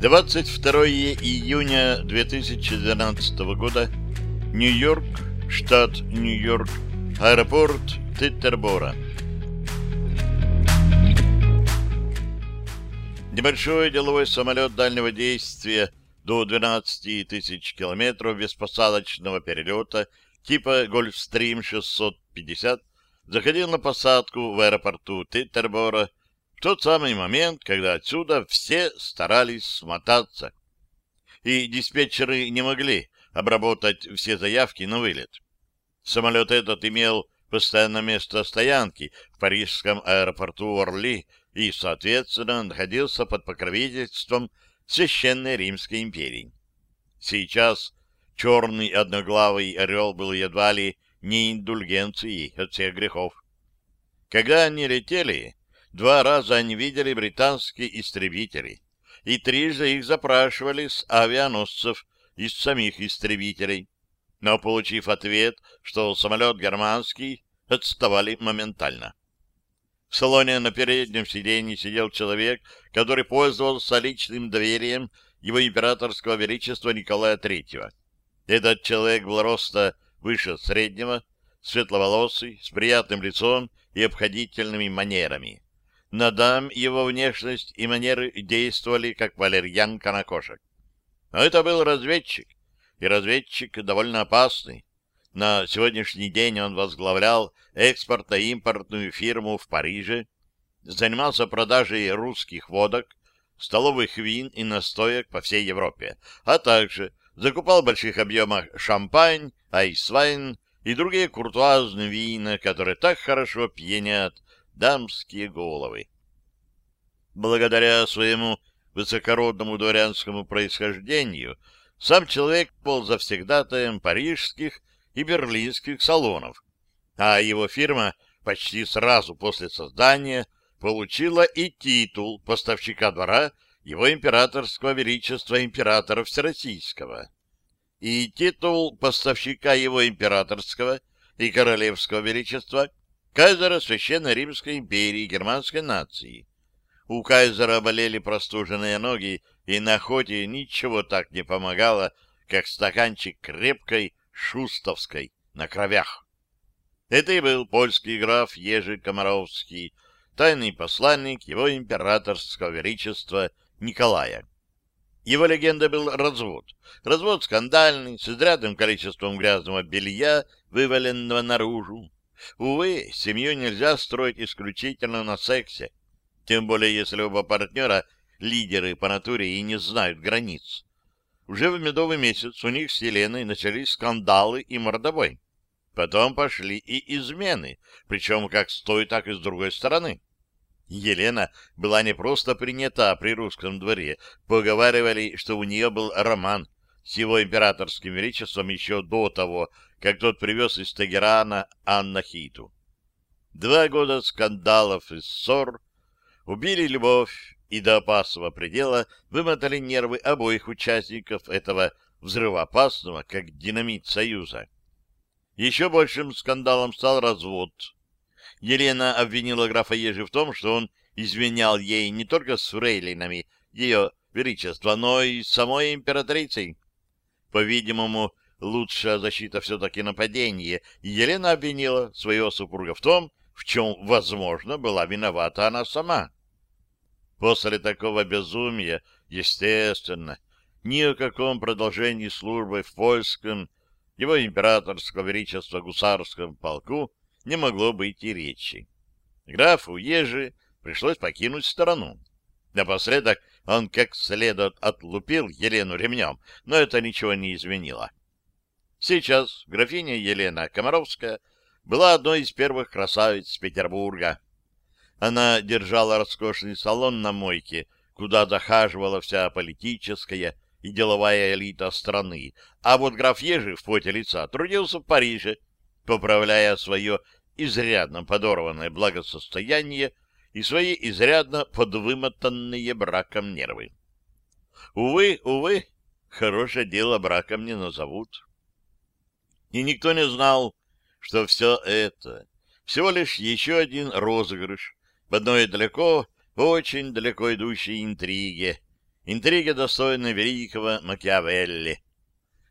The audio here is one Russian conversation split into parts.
22 июня 2012 года. Нью-Йорк, штат Нью-Йорк, аэропорт Титтербора. Небольшой деловой самолет дальнего действия до 12 тысяч километров беспосадочного перелета типа Гольфстрим 650 заходил на посадку в аэропорту Титтербора тот самый момент, когда отсюда все старались смотаться. И диспетчеры не могли обработать все заявки на вылет. Самолет этот имел постоянное место стоянки в парижском аэропорту Орли и, соответственно, находился под покровительством Священной Римской империи. Сейчас черный одноглавый орел был едва ли не индульгенцией от всех грехов. Когда они летели, два раза они видели британские истребители, и трижды их запрашивали с авианосцев из самих истребителей, но, получив ответ, что самолет германский, отставали моментально. В салоне на переднем сиденье сидел человек, который пользовался личным доверием его императорского величества Николая III. Этот человек был роста выше среднего, светловолосый, с приятным лицом и обходительными манерами. На дам его внешность и манеры действовали, как валерьянка на кошек. Но это был разведчик, и разведчик довольно опасный. На сегодняшний день он возглавлял экспортно-импортную фирму в Париже, занимался продажей русских водок, столовых вин и настоек по всей Европе, а также закупал в больших объемах шампань, айсвайн и другие куртуазные вина, которые так хорошо пьянят дамские головы. Благодаря своему высокородному дворянскому происхождению сам человек был завсегдатаем парижских и берлинских салонов, а его фирма почти сразу после создания получила и титул поставщика двора его императорского величества императора Всероссийского, и титул поставщика его императорского и королевского величества кайзера Священной Римской империи германской нации. У кайзера болели простуженные ноги, и на охоте ничего так не помогало, как стаканчик крепкой шустовской на кровях. Это и был польский граф Ежи Комаровский, тайный посланник его императорского величества Николая. Его легенда был развод. Развод скандальный, с изрядным количеством грязного белья, вываленного наружу. Увы, семью нельзя строить исключительно на сексе, тем более если оба партнера — лидеры по натуре и не знают границ. Уже в медовый месяц у них с Еленой начались скандалы и мордобой. Потом пошли и измены, причем как с той, так и с другой стороны. Елена была не просто принята при русском дворе, поговаривали, что у нее был роман с его императорским величеством еще до того, как тот привез из Тегерана Аннахиту. Два года скандалов и ссор убили любовь и до опасного предела вымотали нервы обоих участников этого взрывоопасного, как динамит Союза. Еще большим скандалом стал развод. Елена обвинила графа Ежи в том, что он изменял ей не только с фрейлинами ее величества, но и самой императрицей. По-видимому, лучшая защита все-таки нападение, Елена обвинила своего супруга в том, в чем, возможно, была виновата она сама. После такого безумия, естественно, ни о каком продолжении службы в польском, его императорского величества гусарском полку не могло быть и речи. Графу Ежи пришлось покинуть страну. Напоследок он как следует отлупил Елену ремнем, но это ничего не изменило. Сейчас графиня Елена Комаровская была одной из первых красавиц Петербурга. Она держала роскошный салон на мойке, куда захаживала вся политическая и деловая элита страны, а вот граф Ежи в поте лица трудился в Париже, поправляя свое изрядно подорванное благосостояние и свои изрядно подвымотанные браком нервы. Увы, увы, хорошее дело браком не назовут. И никто не знал, что все это всего лишь еще один розыгрыш в одной далеко, очень далеко идущей интриге, Интрига достойна великого Макиавелли.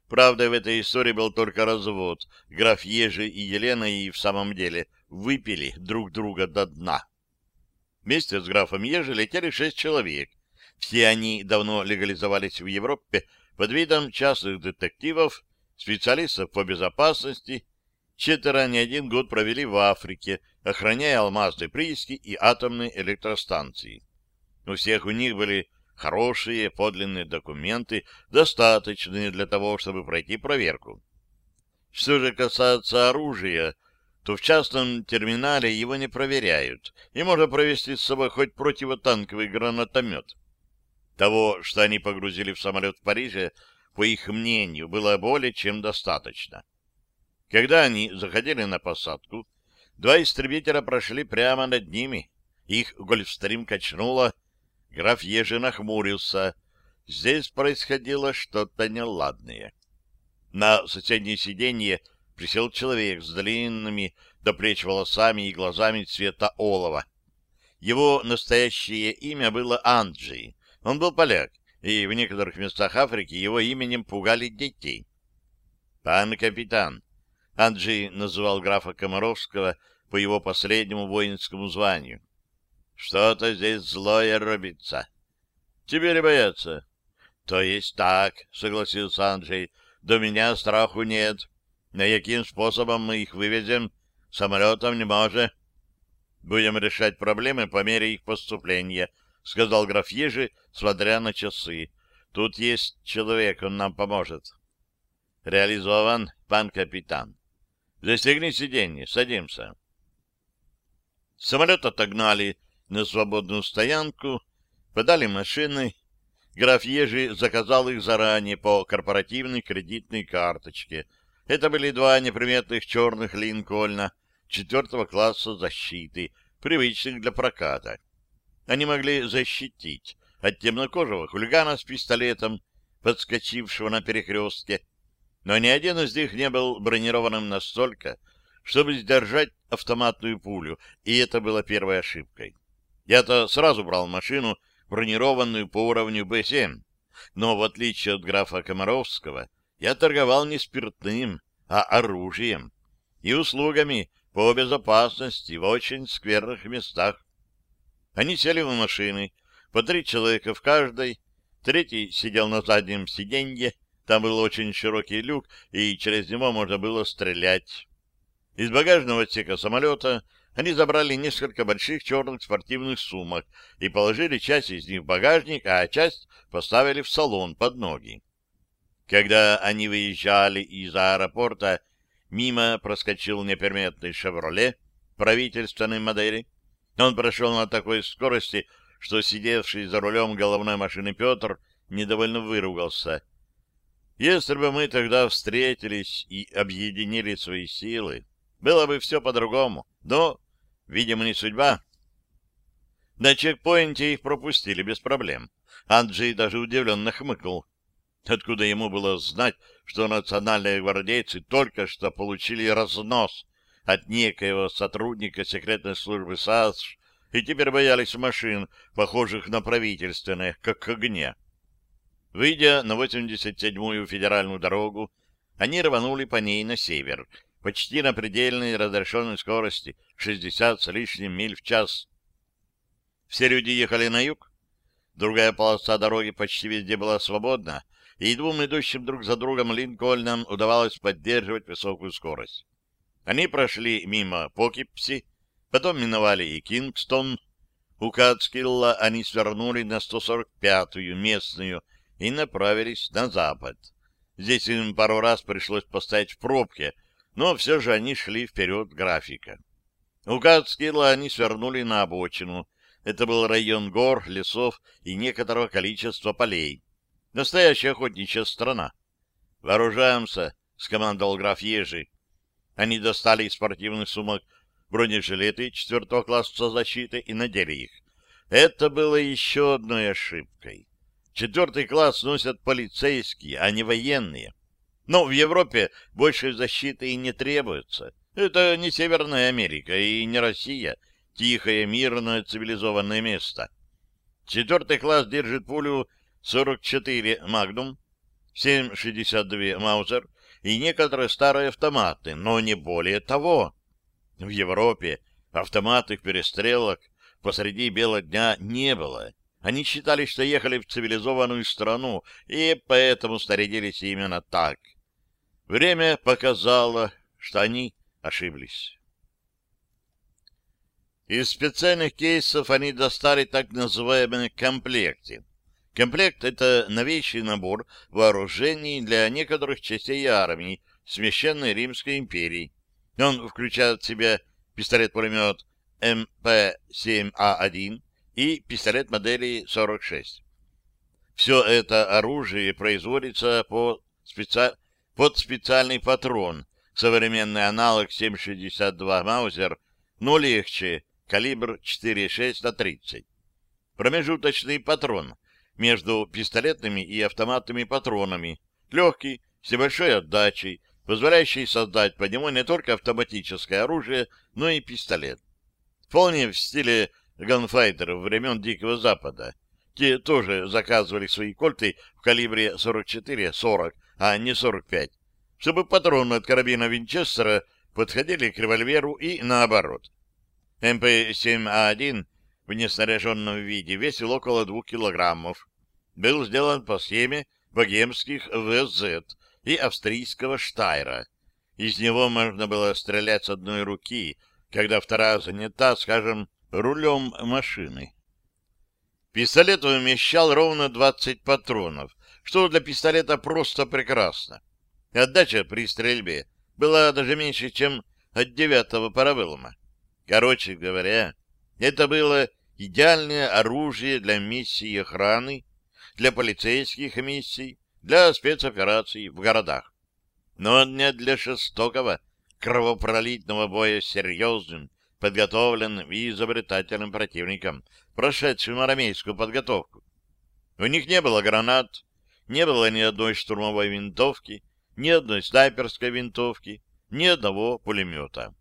Правда, в этой истории был только развод. Граф Ежи и Елена и в самом деле выпили друг друга до дна. Вместе с графом Ежи летели шесть человек. Все они давно легализовались в Европе под видом частных детективов, специалистов по безопасности. Четверо не один год провели в Африке, охраняя алмазные прииски и атомные электростанции. У всех у них были хорошие подлинные документы, достаточные для того, чтобы пройти проверку. Что же касается оружия, то в частном терминале его не проверяют, и можно провести с собой хоть противотанковый гранатомет. Того, что они погрузили в самолет в Париже, по их мнению, было более чем достаточно. Когда они заходили на посадку, два истребителя прошли прямо над ними. Их Гольфстрим качнуло, Граф Ежи нахмурился. Здесь происходило что-то неладное. На соседнее сиденье присел человек с длинными до плеч волосами и глазами цвета олова. Его настоящее имя было Анджи. Он был поляк, и в некоторых местах Африки его именем пугали детей. «Пан капитан», — Анджи называл графа Комаровского по его последнему воинскому званию. Что-то здесь злое робится. Тебе ли бояться? То есть так, согласился Анджей. До меня страху нет. На каким способом мы их вывезем? Самолетом не может. Будем решать проблемы по мере их поступления, сказал граф Ежи, смотря на часы. Тут есть человек, он нам поможет. Реализован, пан капитан. Застегни сиденье, садимся. Самолет отогнали на свободную стоянку, подали машины. Граф Ежи заказал их заранее по корпоративной кредитной карточке. Это были два неприметных черных Линкольна четвертого класса защиты, привычных для проката. Они могли защитить от темнокожего хулигана с пистолетом, подскочившего на перекрестке, но ни один из них не был бронированным настолько, чтобы сдержать автоматную пулю, и это было первой ошибкой. Я-то сразу брал машину, бронированную по уровню Б-7, но в отличие от графа Комаровского, я торговал не спиртным, а оружием и услугами по безопасности в очень скверных местах. Они сели в машины, по три человека в каждой, третий сидел на заднем сиденье, там был очень широкий люк, и через него можно было стрелять. Из багажного отсека самолета они забрали несколько больших черных спортивных сумок и положили часть из них в багажник, а часть поставили в салон под ноги. Когда они выезжали из аэропорта, мимо проскочил неприметный «Шевроле» правительственной модели. Он прошел на такой скорости, что сидевший за рулем головной машины Петр недовольно выругался. Если бы мы тогда встретились и объединили свои силы, было бы все по-другому. Но Видимо, не судьба. На чекпоинте их пропустили без проблем. Анджей даже удивленно хмыкнул. Откуда ему было знать, что национальные гвардейцы только что получили разнос от некоего сотрудника секретной службы САС и теперь боялись машин, похожих на правительственные, как к огне. Выйдя на 87-ю федеральную дорогу, они рванули по ней на север, почти на предельной разрешенной скорости 60 с лишним миль в час. Все люди ехали на юг. Другая полоса дороги почти везде была свободна, и двум идущим друг за другом Линкольнам удавалось поддерживать высокую скорость. Они прошли мимо Покипси, потом миновали и Кингстон. У Кацкилла они свернули на 145-ю местную и направились на запад. Здесь им пару раз пришлось поставить в пробке — но все же они шли вперед графика. У Кацкилла они свернули на обочину. Это был район гор, лесов и некоторого количества полей. Настоящая охотничья страна. «Вооружаемся!» — скомандовал граф Ежи. Они достали из спортивных сумок бронежилеты четвертого класса защиты и надели их. Это было еще одной ошибкой. Четвертый класс носят полицейские, а не военные. Но в Европе больше защиты и не требуется. Это не Северная Америка и не Россия. Тихое, мирное, цивилизованное место. Четвертый класс держит пулю 44 «Магнум», 7,62 «Маузер» и некоторые старые автоматы, но не более того. В Европе автоматных перестрелок посреди бела дня не было. Они считали, что ехали в цивилизованную страну, и поэтому снарядились именно так. Время показало, что они ошиблись. Из специальных кейсов они достали так называемые комплекты. Комплект — это новейший набор вооружений для некоторых частей армии Священной Римской империи. Он включает в себя пистолет-пулемет МП-7А1 и пистолет модели 46. Все это оружие производится по специ... под специальный патрон, современный аналог 7,62 Маузер, но легче, калибр 4,6 на 30. Промежуточный патрон между пистолетными и автоматными патронами, легкий, с небольшой отдачей, позволяющий создать по нему не только автоматическое оружие, но и пистолет. Вполне в стиле ганфайтеров времен Дикого Запада. Те тоже заказывали свои кольты в калибре 44-40, а не 45, чтобы патроны от карабина Винчестера подходили к револьверу и наоборот. МП-7А1 в неснаряженном виде весил около двух килограммов. Был сделан по схеме богемских ВЗ и австрийского Штайра. Из него можно было стрелять с одной руки, когда вторая занята, скажем, рулем машины. Пистолет умещал ровно 20 патронов, что для пистолета просто прекрасно. Отдача при стрельбе была даже меньше, чем от девятого парабеллума. Короче говоря, это было идеальное оружие для миссий охраны, для полицейских миссий, для спецопераций в городах. Но не для жестокого, кровопролитного боя с серьезным, подготовленным и изобретательным противником, прошедшим армейскую подготовку. У них не было гранат, не было ни одной штурмовой винтовки, ни одной снайперской винтовки, ни одного пулемета.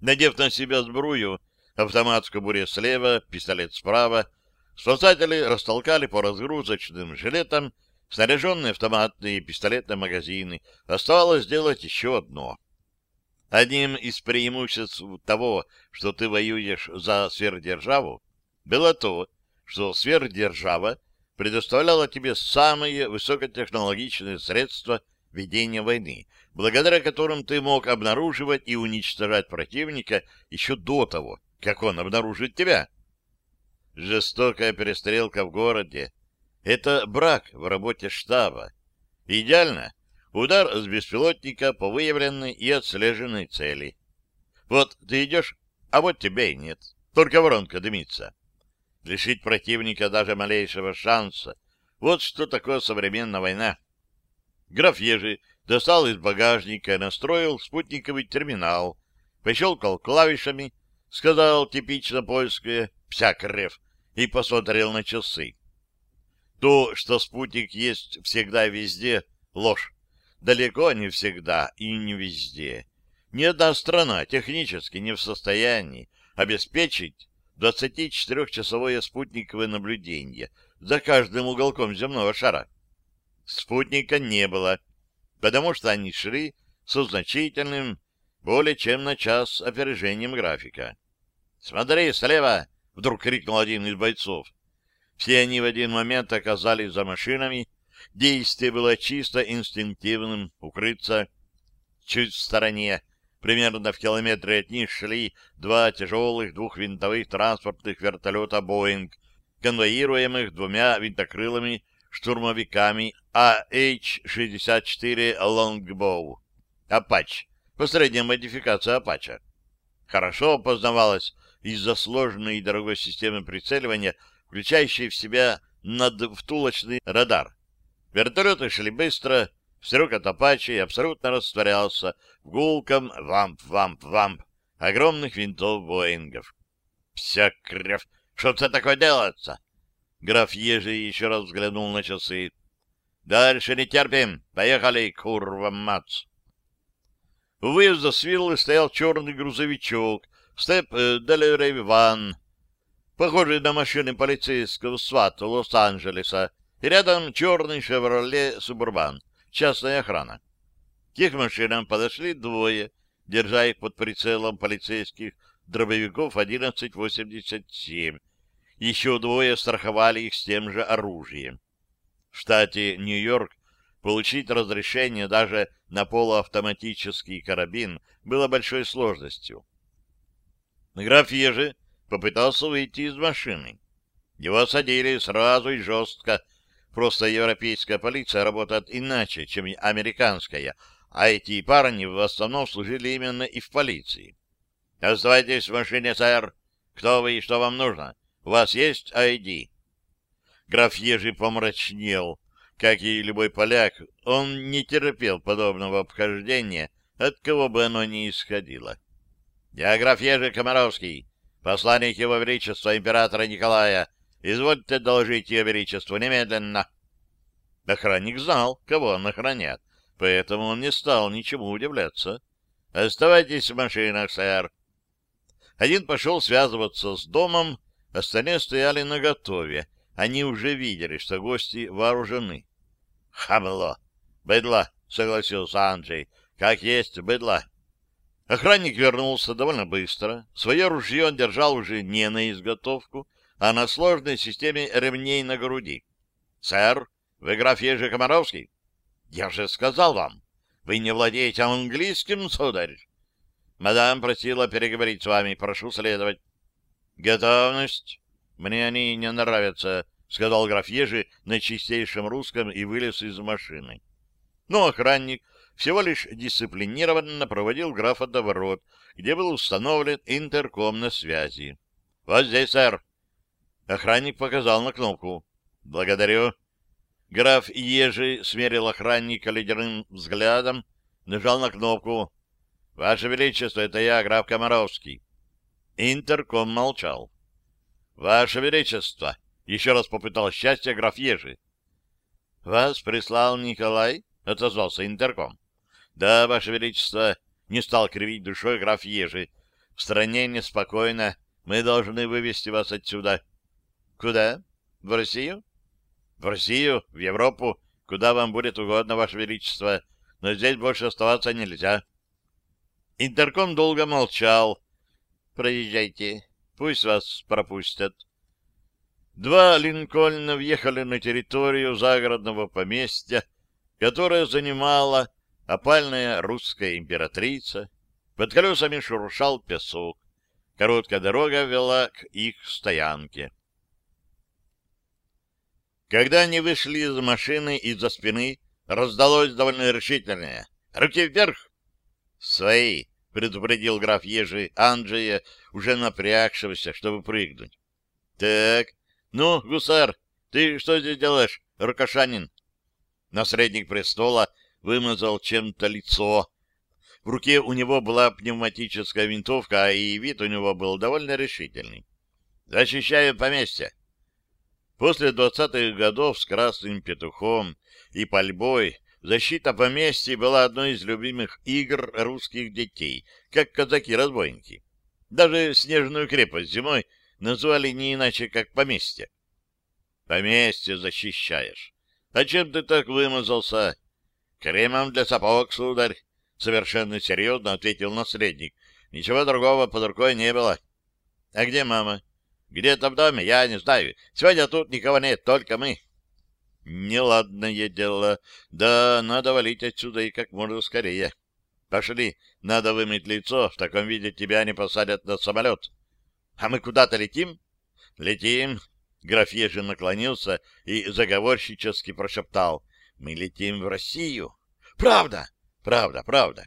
Надев на себя сбрую, автоматскую буре слева, пистолет справа, спасатели растолкали по разгрузочным жилетам снаряженные автоматные и пистолетные магазины. Оставалось сделать еще одно. Одним из преимуществ того, что ты воюешь за сверхдержаву, было то, что сверхдержава предоставляла тебе самые высокотехнологичные средства ведения войны, благодаря которым ты мог обнаруживать и уничтожать противника еще до того, как он обнаружит тебя. Жестокая перестрелка в городе — это брак в работе штаба. Идеально удар с беспилотника по выявленной и отслеженной цели. Вот ты идешь, а вот тебя и нет, только воронка дымится. Лишить противника даже малейшего шанса — вот что такое современная война. Граф Ежи достал из багажника и настроил спутниковый терминал, пощелкал клавишами, сказал типично польское «псякрев» и посмотрел на часы. То, что спутник есть всегда и везде, ложь. Далеко не всегда и не везде. Ни одна страна технически не в состоянии обеспечить 24-часовое спутниковое наблюдение за каждым уголком земного шара. Спутника не было, потому что они шли со значительным, более чем на час опережением графика. «Смотри, слева!» — вдруг крикнул один из бойцов. Все они в один момент оказались за машинами. Действие было чисто инстинктивным — укрыться. Чуть в стороне, примерно в километре от них, шли два тяжелых двухвинтовых транспортных вертолета «Боинг», конвоируемых двумя винтокрылыми штурмовиками AH-64 Longbow. «Апач» — последняя модификация «Апача». Хорошо опознавалась из-за сложной и дорогой системы прицеливания, включающей в себя надвтулочный радар. Вертолеты шли быстро, стрекот «Апачи» абсолютно растворялся в гулком вамп-вамп-вамп огромных винтов Боингов. «Вся крев! Что-то такое делается!» Граф Ежи еще раз взглянул на часы. «Дальше не терпим! Поехали, курва мац!» У выезда с виллы стоял черный грузовичок «Степ Делерей Ван». похожий на машины полицейского СВАТ Лос-Анджелеса, и рядом черный «Шевроле Субурбан», частная охрана. К их машинам подошли двое, держа их под прицелом полицейских дробовиков 1187. Еще двое страховали их с тем же оружием. В штате Нью-Йорк получить разрешение даже на полуавтоматический карабин было большой сложностью. Граф Ежи попытался выйти из машины. Его садили сразу и жестко. Просто европейская полиция работает иначе, чем американская, а эти парни в основном служили именно и в полиции. «Оставайтесь в машине, сэр. Кто вы и что вам нужно? У вас есть ID?» Граф Ежи помрачнел. Как и любой поляк, он не терпел подобного обхождения, от кого бы оно ни исходило. «Я граф Ежи Комаровский, посланник его величества императора Николая. Извольте доложить ее величеству немедленно». Охранник знал, кого он охраняет, поэтому он не стал ничему удивляться. «Оставайтесь в машинах, сэр». Один пошел связываться с домом, остальные стояли наготове. Они уже видели, что гости вооружены. «Хамло! Быдло!» — согласился Анджей. «Как есть быдло!» Охранник вернулся довольно быстро. Свое ружье он держал уже не на изготовку, а на сложной системе ремней на груди. «Сэр, вы граф Ежи Комаровский?» «Я же сказал вам, вы не владеете английским, сударь?» «Мадам просила переговорить с вами. Прошу следовать». «Готовность. Мне они не нравятся», — сказал граф Ежи на чистейшем русском и вылез из машины. Но охранник всего лишь дисциплинированно проводил графа до ворот, где был установлен интерком на связи. «Вот здесь, сэр». Охранник показал на кнопку. «Благодарю». Граф Ежи смерил охранника ледяным взглядом, нажал на кнопку. «Ваше Величество, это я, граф Комаровский». Интерком молчал. «Ваше Величество!» — еще раз попытал счастье граф Ежи. «Вас прислал Николай?» — отозвался интерком. «Да, Ваше Величество!» — не стал кривить душой граф Ежи. «В стране неспокойно. Мы должны вывести вас отсюда». «Куда? В Россию?» «В Россию, в Европу, куда вам будет угодно, Ваше Величество. Но здесь больше оставаться нельзя». Интерком долго молчал. «Проезжайте, пусть вас пропустят». Два Линкольна въехали на территорию загородного поместья, которое занимала опальная русская императрица. Под колесами шуршал песок. Короткая дорога вела к их стоянке. Когда они вышли из машины, из-за спины раздалось довольно решительное «Руки вверх!» «Свои!» — предупредил граф Ежи Анджея, уже напрягшегося, чтобы прыгнуть. «Так, ну, гусар, ты что здесь делаешь, рукошанин?» Наследник престола вымазал чем-то лицо. В руке у него была пневматическая винтовка, а и вид у него был довольно решительный. «Защищаю поместье!» После двадцатых годов с красным петухом и пальбой Защита поместья была одной из любимых игр русских детей, как казаки-разбойники. Даже снежную крепость зимой назвали не иначе, как поместье. Поместье защищаешь. А чем ты так вымазался? Кремом для сапог, сударь. Совершенно серьезно ответил наследник. Ничего другого под рукой не было. А где мама? Где-то в доме, я не знаю. Сегодня тут никого нет, только мы. Неладное дело. Да, надо валить отсюда и как можно скорее. Пошли, надо вымыть лицо, в таком виде тебя не посадят на самолет. А мы куда-то летим? Летим. Граф Ежин наклонился и заговорщически прошептал. Мы летим в Россию. Правда, правда, правда.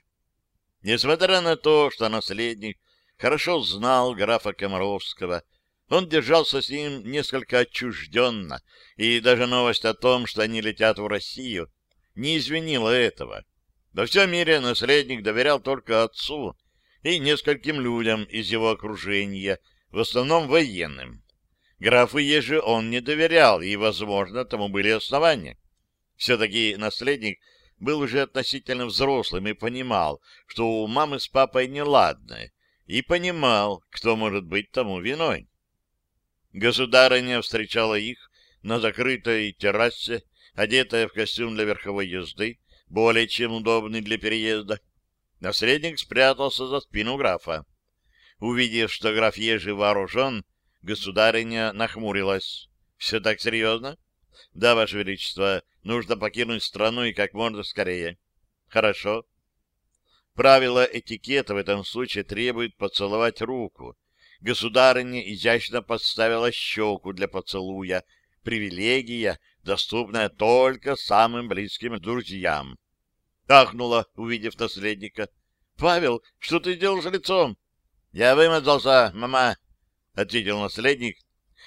Несмотря на то, что наследник хорошо знал графа Комаровского, он держался с ним несколько отчужденно, и даже новость о том, что они летят в Россию, не извинила этого. Во всем мире наследник доверял только отцу и нескольким людям из его окружения, в основном военным. Графу Ежи он не доверял, и, возможно, тому были основания. Все-таки наследник был уже относительно взрослым и понимал, что у мамы с папой неладное, и понимал, кто может быть тому виной. Государыня встречала их на закрытой террасе, одетая в костюм для верховой езды, более чем удобный для переезда. Наследник спрятался за спину графа. Увидев, что граф Ежи вооружен, государыня нахмурилась. — Все так серьезно? — Да, Ваше Величество, нужно покинуть страну и как можно скорее. — Хорошо. Правила этикета в этом случае требуют поцеловать руку. Государыня изящно подставила щеку для поцелуя, привилегия, доступная только самым близким друзьям. Ахнула, увидев наследника. — Павел, что ты делаешь лицом? — Я вымазался, мама, — ответил наследник.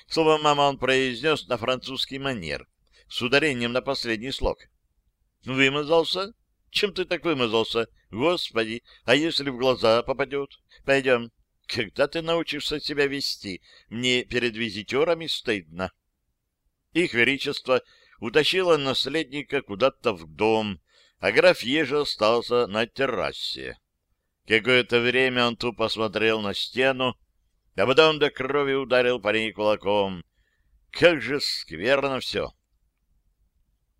Слово «мама» он произнес на французский манер, с ударением на последний слог. — Вымазался? Чем ты так вымазался? Господи, а если в глаза попадет? Пойдем. Когда ты научишься себя вести? Мне перед визитерами стыдно. Их Величество утащило наследника куда-то в дом, а граф Ежи остался на террасе. Какое-то время он тупо смотрел на стену, а потом до крови ударил ней кулаком. Как же скверно все!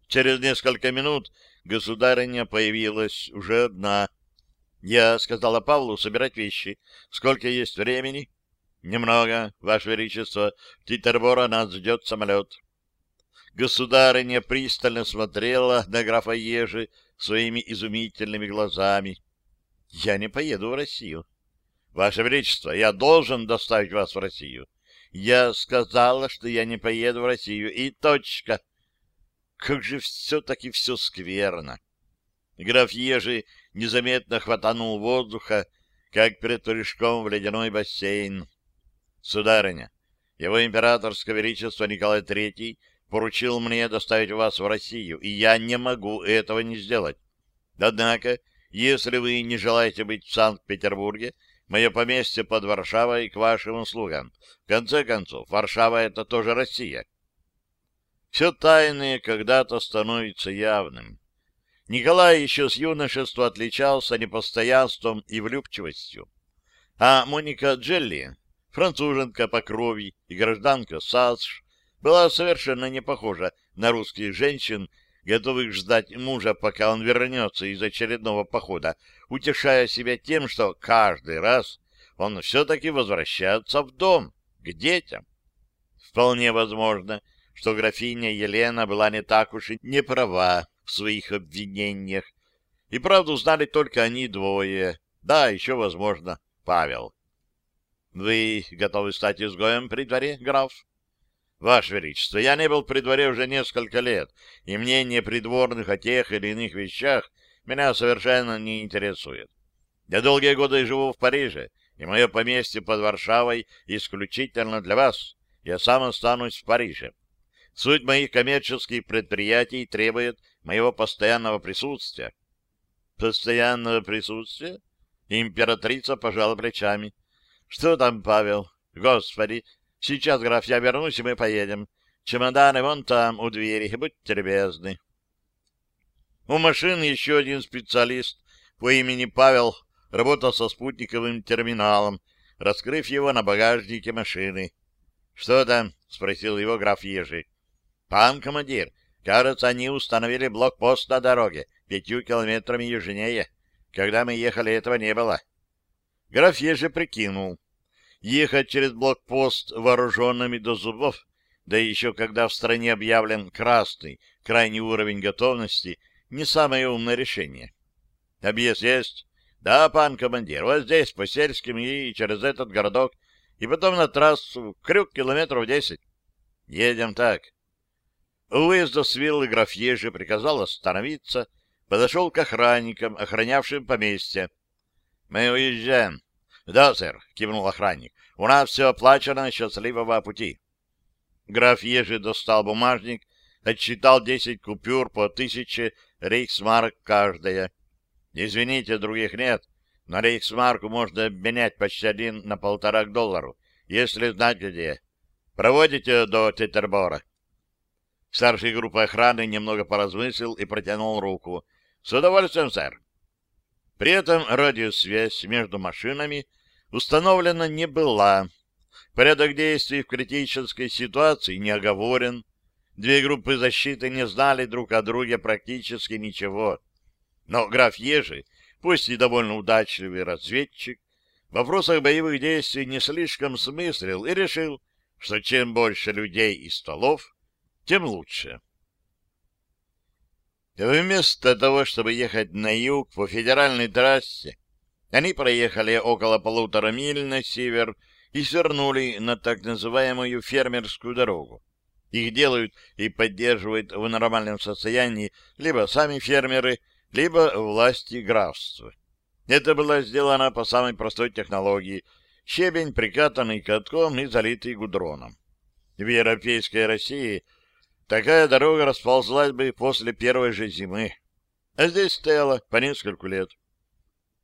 Через несколько минут государыня появилась уже одна. Я сказала Павлу собирать вещи. Сколько есть времени? Немного, Ваше Величество. Титербора нас ждет самолет. Государыня пристально смотрела на графа Ежи своими изумительными глазами. Я не поеду в Россию. Ваше Величество, я должен доставить вас в Россию. Я сказала, что я не поеду в Россию, и точка. Как же все-таки все скверно! Граф Ежи незаметно хватанул воздуха, как перед прыжком в ледяной бассейн. Сударыня, его императорское величество Николай III поручил мне доставить вас в Россию, и я не могу этого не сделать. Однако, если вы не желаете быть в Санкт-Петербурге, мое поместье под Варшавой к вашим услугам. В конце концов, Варшава — это тоже Россия. Все тайное когда-то становится явным. Николай еще с юношества отличался непостоянством и влюбчивостью. А Моника Джелли, француженка по крови и гражданка САСШ, была совершенно не похожа на русских женщин, готовых ждать мужа, пока он вернется из очередного похода, утешая себя тем, что каждый раз он все-таки возвращается в дом, к детям. Вполне возможно, что графиня Елена была не так уж и не права в своих обвинениях, и правду знали только они двое, да, еще, возможно, Павел. — Вы готовы стать изгоем при дворе, граф? — Ваше Величество, я не был при дворе уже несколько лет, и мнение придворных о тех или иных вещах меня совершенно не интересует. Я долгие годы живу в Париже, и мое поместье под Варшавой исключительно для вас. Я сам останусь в Париже. Суть моих коммерческих предприятий требует моего постоянного присутствия. Постоянного присутствия? Императрица пожала плечами. Что там, Павел? Господи, сейчас, граф, я вернусь, и мы поедем. Чемоданы вон там, у двери, будьте любезны. У машины еще один специалист по имени Павел работал со спутниковым терминалом, раскрыв его на багажнике машины. — Что там? — спросил его граф Ежи. Пан командир, кажется, они установили блокпост на дороге пятью километрами южнее. Когда мы ехали, этого не было. Граф же прикинул. Ехать через блокпост вооруженными до зубов, да еще когда в стране объявлен красный, крайний уровень готовности, не самое умное решение. Объезд есть? Да, пан командир, вот здесь, по сельским и через этот городок, и потом на трассу, крюк километров десять. Едем так. У выезда с виллы граф Ежи приказал остановиться, подошел к охранникам, охранявшим поместье. — Мы уезжаем. — Да, сэр, — кивнул охранник. — У нас все оплачено, счастливого пути. Граф Ежи достал бумажник, отсчитал десять купюр по тысяче рейхсмарк каждая. Извините, других нет, но рейхсмарку можно обменять почти один на полтора к доллару, если знать где. Проводите до Тетербора. Старший группы охраны немного поразмыслил и протянул руку. — С удовольствием, сэр. При этом радиосвязь между машинами установлена не была. порядок действий в критической ситуации не оговорен, две группы защиты не знали друг о друге практически ничего. Но граф Ежи, пусть и довольно удачливый разведчик, в вопросах боевых действий не слишком смыслил и решил, что чем больше людей и столов, тем лучше. Вместо того, чтобы ехать на юг по федеральной трассе, они проехали около полутора миль на север и свернули на так называемую фермерскую дорогу. Их делают и поддерживают в нормальном состоянии либо сами фермеры, либо власти графства. Это было сделано по самой простой технологии — щебень, прикатанный катком и залитый гудроном. В европейской России такая дорога расползлась бы после первой же зимы, а здесь стояла по нескольку лет.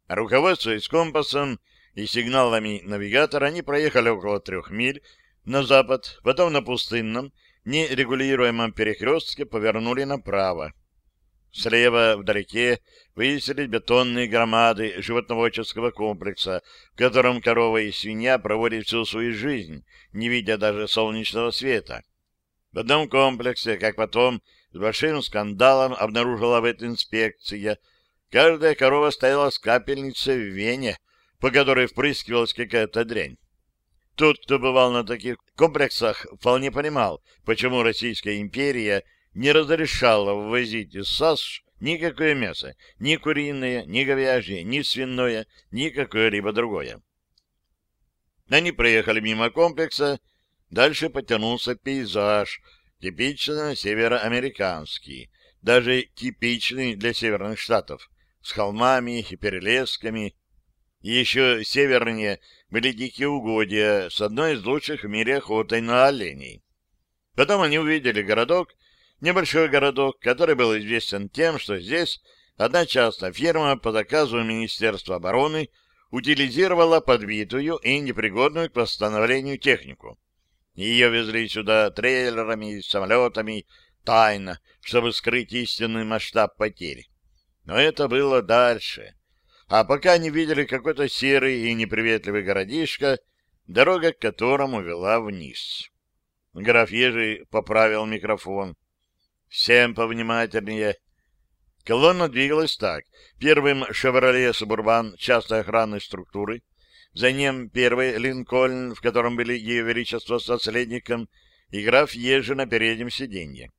Руководствуясь компасом и сигналами навигатора, они проехали около трех миль на запад, потом на пустынном, нерегулируемом перекрестке повернули направо. Слева, вдалеке, высились бетонные громады животноводческого комплекса, в котором корова и свинья проводят всю свою жизнь, не видя даже солнечного света. В одном комплексе, как потом с большим скандалом обнаружила в этой инспекция, Каждая корова стояла с капельницей в вене, по которой впрыскивалась какая-то дрянь. Тот, кто бывал на таких комплексах, вполне понимал, почему Российская империя не разрешала ввозить из САС никакое мясо, ни куриное, ни говяжье, ни свиное, ни какое-либо другое. Они проехали мимо комплекса, дальше потянулся пейзаж, типично североамериканский, даже типичный для северных штатов, с холмами и перелесками. Еще севернее были дикие угодья с одной из лучших в мире охотой на оленей. Потом они увидели городок, небольшой городок, который был известен тем, что здесь одна частная фирма по заказу Министерства обороны утилизировала подбитую и непригодную к восстановлению технику. Ее везли сюда трейлерами, самолетами, тайно, чтобы скрыть истинный масштаб потерь. Но это было дальше. А пока они видели какой-то серый и неприветливый городишко, дорога к которому вела вниз. Граф Ежи поправил микрофон. «Всем повнимательнее». Колонна двигалась так. Первым «Шевроле Субурбан» частной охранной структуры, за ним первый «Линкольн», в котором были Ее Величество с наследником, и граф Ежи на переднем сиденье.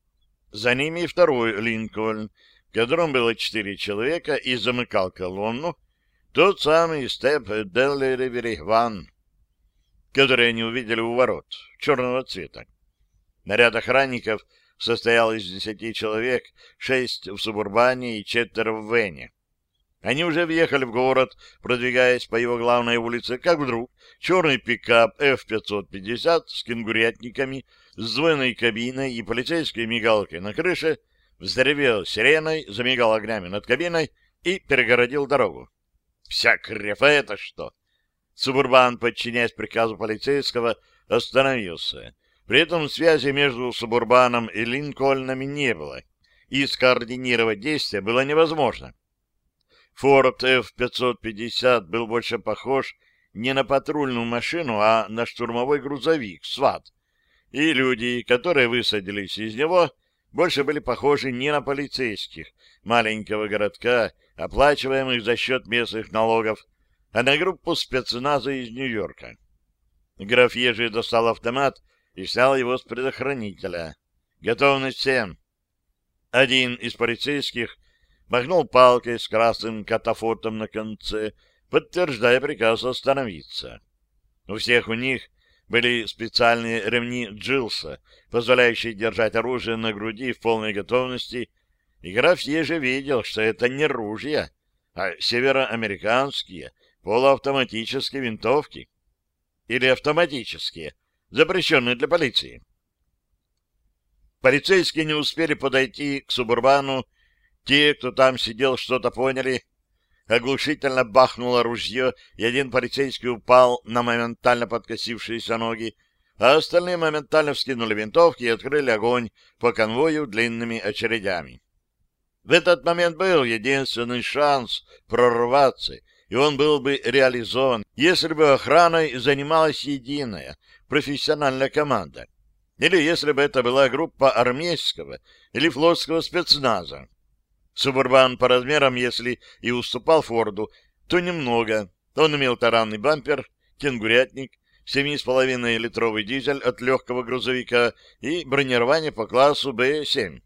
За ними и второй «Линкольн», в котором было четыре человека и замыкал колонну, тот самый Степ Деллеривери Ван, который они увидели у ворот, черного цвета. Наряд охранников состоял из десяти человек, шесть в Субурбане и четверо в Вене. Они уже въехали в город, продвигаясь по его главной улице, как вдруг черный пикап F-550 с кенгурятниками, с двойной кабиной и полицейской мигалкой на крыше — взревел сиреной, замигал огнями над кабиной и перегородил дорогу. Вся крефа это что? Субурбан, подчиняясь приказу полицейского, остановился. При этом связи между Субурбаном и Линкольнами не было, и скоординировать действия было невозможно. Форд F-550 был больше похож не на патрульную машину, а на штурмовой грузовик «Сват», и люди, которые высадились из него, больше были похожи не на полицейских маленького городка, оплачиваемых за счет местных налогов, а на группу спецназа из Нью-Йорка. Граф Ежи достал автомат и снял его с предохранителя. «Готовность всем!» Один из полицейских махнул палкой с красным катафотом на конце, подтверждая приказ остановиться. У всех у них были специальные ремни Джилса, позволяющие держать оружие на груди в полной готовности, и граф еже видел, что это не ружья, а североамериканские полуавтоматические винтовки. Или автоматические, запрещенные для полиции. Полицейские не успели подойти к субурбану, те, кто там сидел, что-то поняли Оглушительно бахнуло ружье, и один полицейский упал на моментально подкосившиеся ноги, а остальные моментально вскинули винтовки и открыли огонь по конвою длинными очередями. В этот момент был единственный шанс прорваться и он был бы реализован, если бы охраной занималась единая профессиональная команда, или если бы это была группа армейского или флотского спецназа. Субурбан по размерам, если и уступал Форду, то немного. Он имел таранный бампер, кенгурятник, 7,5-литровый дизель от легкого грузовика и бронирование по классу Б-7.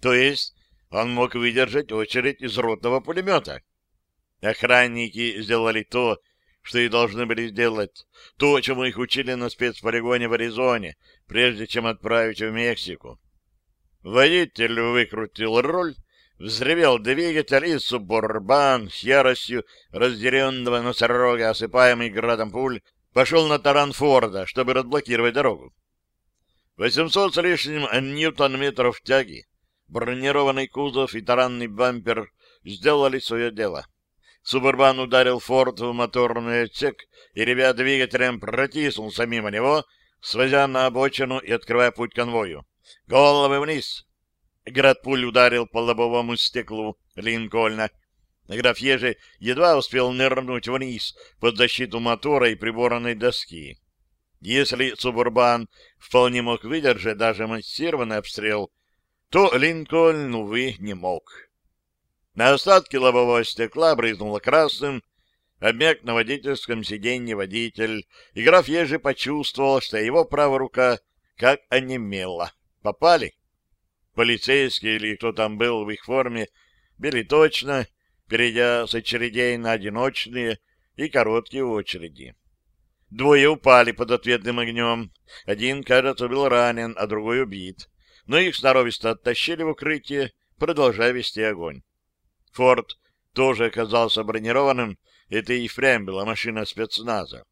То есть он мог выдержать очередь из ротного пулемета. Охранники сделали то, что и должны были сделать, то, чему их учили на спецполигоне в Аризоне, прежде чем отправить в Мексику. Водитель выкрутил руль, взревел двигатель, и субурбан с яростью разъяренного носорога, осыпаемый градом пуль, пошел на таран Форда, чтобы разблокировать дорогу. 800 с лишним ньютон-метров тяги, бронированный кузов и таранный бампер сделали свое дело. Субурбан ударил Форд в моторный отсек, и ребят двигателем протиснулся мимо него, свозя на обочину и открывая путь конвою. «Головы вниз!» Град пуль ударил по лобовому стеклу Линкольна. Графье же едва успел нырнуть вниз под защиту мотора и приборной доски. Если Субурбан вполне мог выдержать даже массированный обстрел, то Линкольн, увы, не мог. На остатки лобового стекла брызнуло красным, обмяк на водительском сиденье водитель, и граф Ежи почувствовал, что его правая рука как онемела. Попали? Полицейские или кто там был в их форме били точно, перейдя с очередей на одиночные и короткие очереди. Двое упали под ответным огнем. Один, кажется, был ранен, а другой убит. Но их сноровисто оттащили в укрытие, продолжая вести огонь. Форд тоже оказался бронированным, это и впрямь была машина спецназа.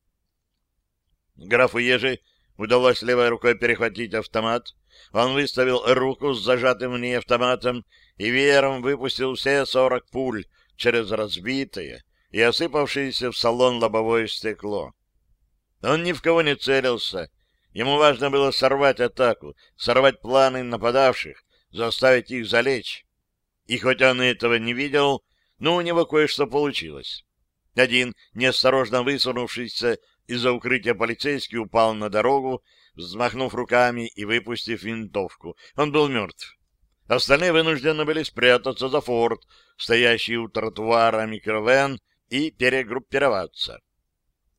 Графу Ежи удалось левой рукой перехватить автомат. Он выставил руку с зажатым в ней автоматом и веером выпустил все сорок пуль через разбитое и осыпавшееся в салон лобовое стекло. Он ни в кого не целился. Ему важно было сорвать атаку, сорвать планы нападавших, заставить их залечь. И хоть он этого не видел, но у него кое-что получилось. Один, неосторожно высунувшийся из-за укрытия полицейский, упал на дорогу, взмахнув руками и выпустив винтовку. Он был мертв. Остальные вынуждены были спрятаться за форт, стоящий у тротуара микровен, и перегруппироваться.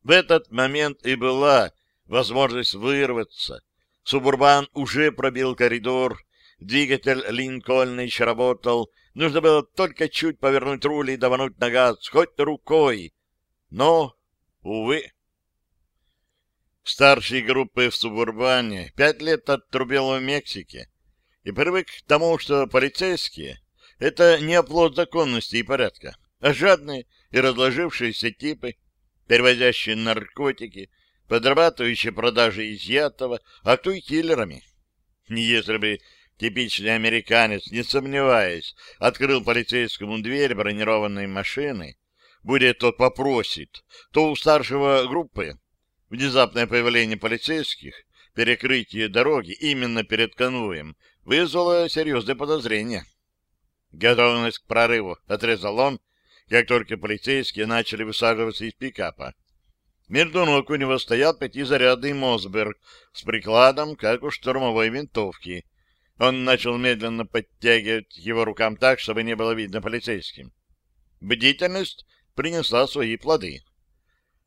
В этот момент и была возможность вырваться. Субурбан уже пробил коридор, Двигатель Линкольна еще работал. Нужно было только чуть повернуть руль и давануть на газ, хоть рукой. Но, увы. Старший группы в Субурбане пять лет отрубил в Мексике и привык к тому, что полицейские — это не оплот законности и порядка, а жадные и разложившиеся типы, перевозящие наркотики, подрабатывающие продажи изъятого, а кто и киллерами. Если бы Типичный американец, не сомневаясь, открыл полицейскому дверь бронированной машины. Будет тот попросит, то у старшего группы внезапное появление полицейских, перекрытие дороги именно перед конвоем вызвало серьезное подозрение. Готовность к прорыву отрезал он, как только полицейские начали высаживаться из пикапа. Между ног у него стоял пятизарядный Мосберг с прикладом, как у штурмовой винтовки — он начал медленно подтягивать его рукам так, чтобы не было видно полицейским. Бдительность принесла свои плоды.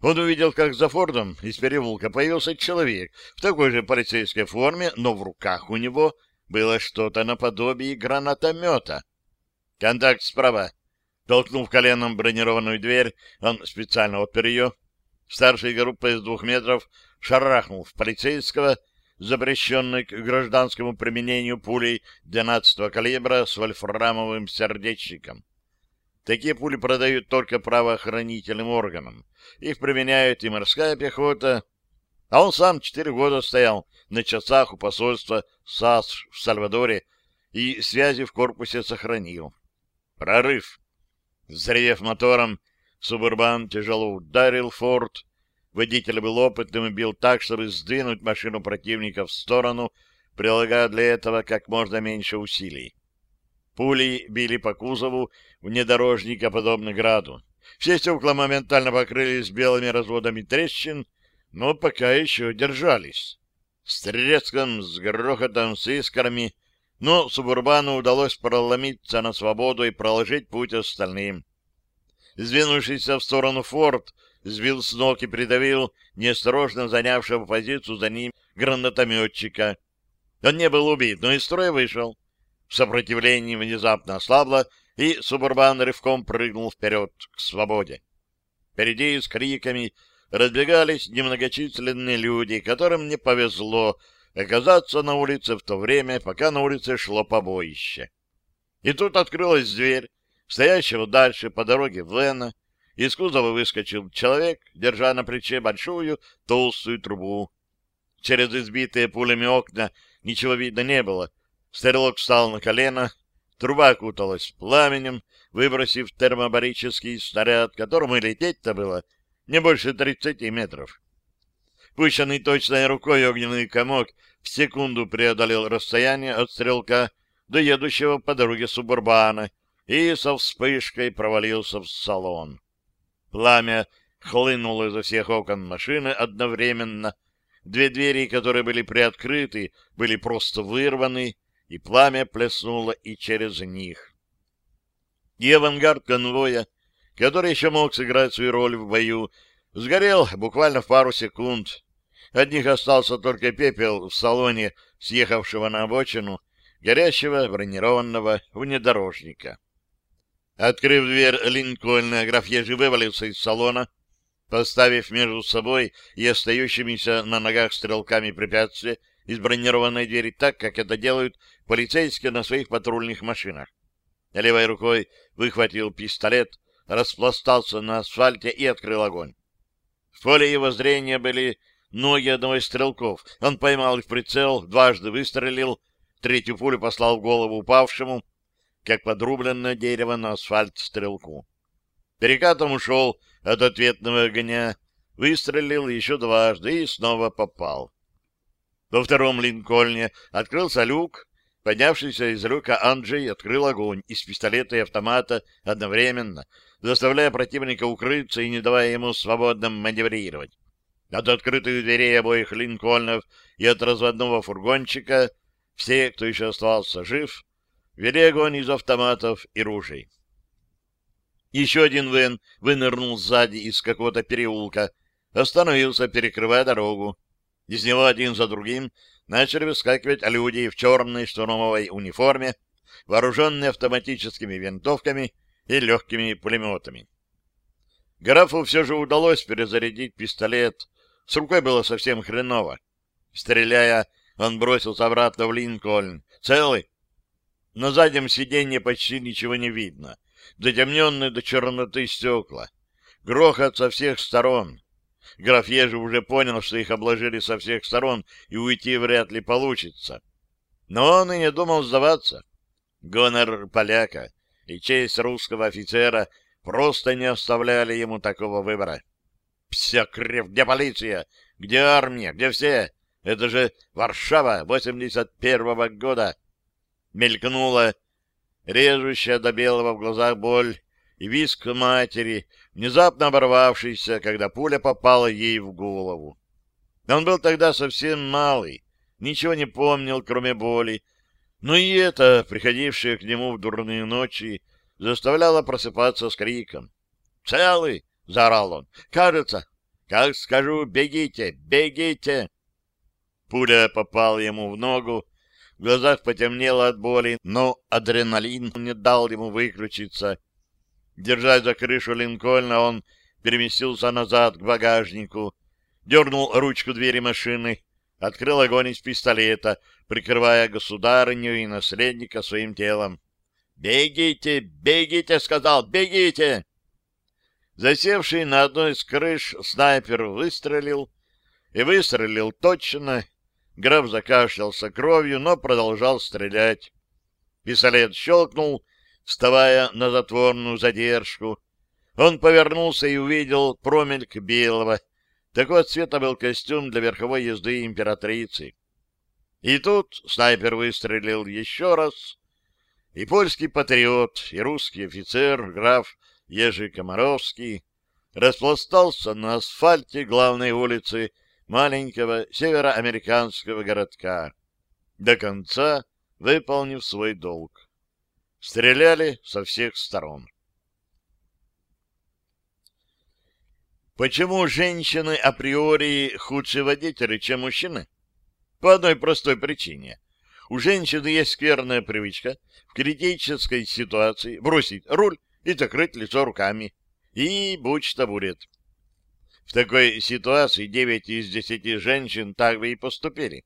Он увидел, как за Фордом из переулка появился человек в такой же полицейской форме, но в руках у него было что-то наподобие гранатомета. «Контакт справа!» Толкнув коленом бронированную дверь, он специально отпер ее. Старший группа из двух метров шарахнул в полицейского, запрещенной к гражданскому применению пулей 12-го калибра с вольфрамовым сердечником. Такие пули продают только правоохранительным органам. Их применяют и морская пехота, а он сам четыре года стоял на часах у посольства САС в Сальвадоре и связи в корпусе сохранил. Прорыв. Взревев мотором, Субурбан тяжело ударил форт, Водитель был опытным и бил так, чтобы сдвинуть машину противника в сторону, прилагая для этого как можно меньше усилий. Пули били по кузову внедорожника подобно граду. Все стекла моментально покрылись белыми разводами трещин, но пока еще держались. С треском, с грохотом, с искрами, но Субурбану удалось проломиться на свободу и проложить путь остальным. Сдвинувшийся в сторону форт сбил с ног и придавил неосторожно занявшего позицию за ним гранатометчика. Он не был убит, но из строя вышел. Сопротивление внезапно ослабло, и Субурбан рывком прыгнул вперед к свободе. Впереди с криками разбегались немногочисленные люди, которым не повезло оказаться на улице в то время, пока на улице шло побоище. И тут открылась дверь, стоящего дальше по дороге Вена, из кузова выскочил человек, держа на плече большую толстую трубу. Через избитые пулями окна ничего видно не было. Стрелок встал на колено, труба окуталась пламенем, выбросив термобарический снаряд, которому лететь-то было не больше тридцати метров. Пущенный точной рукой огненный комок в секунду преодолел расстояние от стрелка до едущего по дороге субурбана и со вспышкой провалился в салон. Пламя хлынуло изо всех окон машины одновременно. Две двери, которые были приоткрыты, были просто вырваны, и пламя плеснуло и через них. И авангард конвоя, который еще мог сыграть свою роль в бою, сгорел буквально в пару секунд. От них остался только пепел в салоне съехавшего на обочину горящего бронированного внедорожника. Открыв дверь Линкольна, граф Ежи вывалился из салона, поставив между собой и остающимися на ногах стрелками препятствия из бронированной двери так, как это делают полицейские на своих патрульных машинах. Левой рукой выхватил пистолет, распластался на асфальте и открыл огонь. В поле его зрения были ноги одного из стрелков. Он поймал их в прицел, дважды выстрелил, третью пулю послал в голову упавшему, как подрубленное дерево на асфальт стрелку. Перекатом ушел от ответного огня, выстрелил еще дважды и снова попал. Во втором линкольне открылся люк, поднявшийся из люка Анджей открыл огонь из пистолета и автомата одновременно, заставляя противника укрыться и не давая ему свободно маневрировать. От открытых дверей обоих линкольнов и от разводного фургончика все, кто еще оставался жив, вели огонь из автоматов и ружей. Еще один Вен вынырнул сзади из какого-то переулка, остановился, перекрывая дорогу. Из него один за другим начали выскакивать люди в черной штурмовой униформе, вооруженные автоматическими винтовками и легкими пулеметами. Графу все же удалось перезарядить пистолет. С рукой было совсем хреново. Стреляя, он бросился обратно в Линкольн. Целый? На заднем сиденье почти ничего не видно. Затемненные до черноты стекла. Грохот со всех сторон. Граф Ежи уже понял, что их обложили со всех сторон, и уйти вряд ли получится. Но он и не думал сдаваться. Гонор поляка и честь русского офицера просто не оставляли ему такого выбора. Псякрев, где полиция? Где армия? Где все? Это же Варшава 81-го года. Мелькнула режущая до белого в глазах боль и виск матери, внезапно оборвавшийся, когда пуля попала ей в голову. Он был тогда совсем малый, ничего не помнил, кроме боли, но и это, приходившее к нему в дурные ночи, заставляло просыпаться с криком. «Целый!» — заорал он. «Кажется! Как скажу, бегите! Бегите!» Пуля попала ему в ногу, в глазах потемнело от боли, но адреналин не дал ему выключиться. Держась за крышу Линкольна, он переместился назад к багажнику, дернул ручку двери машины, открыл огонь из пистолета, прикрывая государыню и наследника своим телом. «Бегите! Бегите!» — сказал. «Бегите!» Засевший на одной из крыш снайпер выстрелил, и выстрелил точно, Граф закашлялся кровью, но продолжал стрелять. Пистолет щелкнул, вставая на затворную задержку. Он повернулся и увидел промельк белого. Такого цвета был костюм для верховой езды императрицы. И тут снайпер выстрелил еще раз, и польский патриот, и русский офицер, граф Ежи Комаровский распластался на асфальте главной улицы маленького североамериканского городка, до конца выполнив свой долг. Стреляли со всех сторон. Почему женщины априори худшие водители, чем мужчины? По одной простой причине. У женщины есть скверная привычка в критической ситуации бросить руль и закрыть лицо руками. И будь что будет. В такой ситуации девять из десяти женщин так бы и поступили.